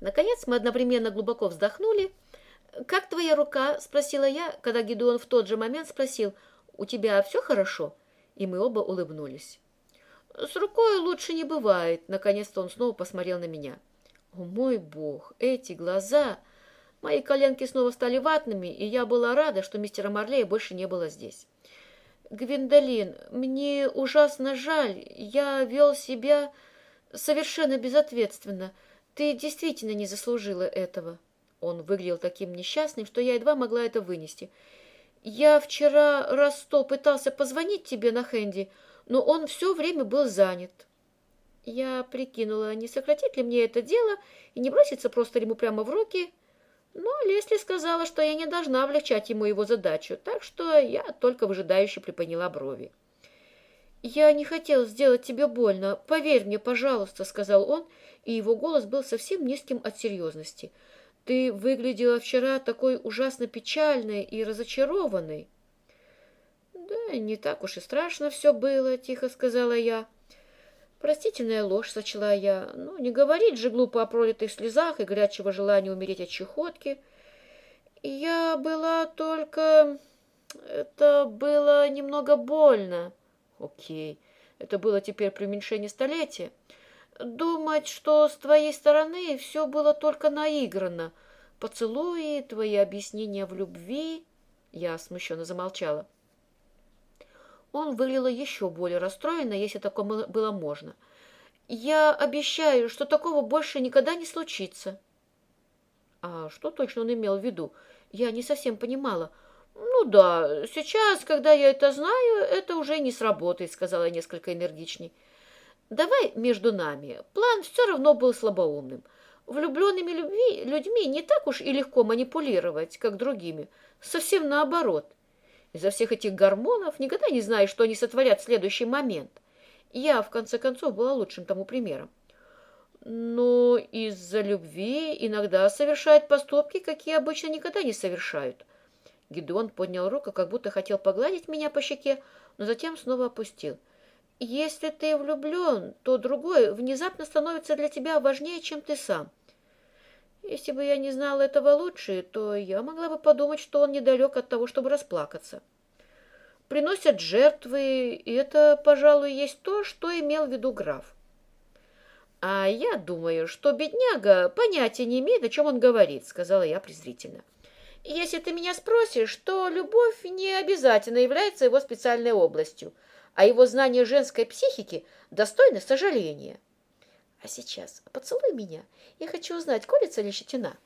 Наконец мы одновременно глубоко вздохнули. «Как твоя рука?» – спросила я, когда Гедеон в тот же момент спросил, «У тебя все хорошо?» И мы оба улыбнулись. «С рукой лучше не бывает», – наконец-то он снова посмотрел на меня. «О, мой бог, эти глаза!» Мои коленки снова стали ватными, и я была рада, что мистера Марлея больше не было здесь. «Гвиндолин, мне ужасно жаль. Я вел себя совершенно безответственно. Ты действительно не заслужила этого». Он выглядел таким несчастным, что я едва могла это вынести. «Я вчера раз сто пытался позвонить тебе на Хэнди, но он все время был занят». Я прикинула, не сократить ли мне это дело и не броситься просто ему прямо в руки, но Лесли сказала, что я не должна облегчать ему его задачу, так что я только выжидающе приподняла брови. «Я не хотел сделать тебе больно. Поверь мне, пожалуйста», — сказал он, и его голос был совсем низким от серьезности. «Ты выглядела вчера такой ужасно печальной и разочарованной». «Да не так уж и страшно все было», — тихо сказала я. Простительная ложь, сочла я. Ну, не говорить же глупо о пролитых слезах и горячего желания умереть от чехотки. Я была только... Это было немного больно. Окей, это было теперь при уменьшении столетия. Думать, что с твоей стороны все было только наиграно. Поцелуи, твои объяснения в любви... Я смущенно замолчала. Он выглядел еще более расстроенно, если такое было можно. «Я обещаю, что такого больше никогда не случится». А что точно он имел в виду? Я не совсем понимала. «Ну да, сейчас, когда я это знаю, это уже не сработает», — сказала я несколько энергичней. «Давай между нами. План все равно был слабоумным. Влюбленными любви, людьми не так уж и легко манипулировать, как другими. Совсем наоборот. Из-за всех этих гормонов никогда не знаешь, что они сотворят в следующий момент. Я, в конце концов, была лучшим тому примером. Но из-за любви иногда совершают поступки, какие обычно никогда не совершают. Гидеон поднял руку, как будто хотел погладить меня по щеке, но затем снова опустил. Если ты влюблен, то другой внезапно становится для тебя важнее, чем ты сам. Если бы я не знала этого лучше, то я могла бы подумать, что он недалек от того, чтобы расплакаться. Приносят жертвы, и это, пожалуй, есть то, что имел в виду граф. А я думаю, что бедняга понятия не имеет, о чем он говорит, сказала я презрительно. Если ты меня спросишь, то любовь не обязательно является его специальной областью, а его знание женской психики достойно сожаления. А сейчас поцелуй меня. Я хочу узнать, колется ли щетина.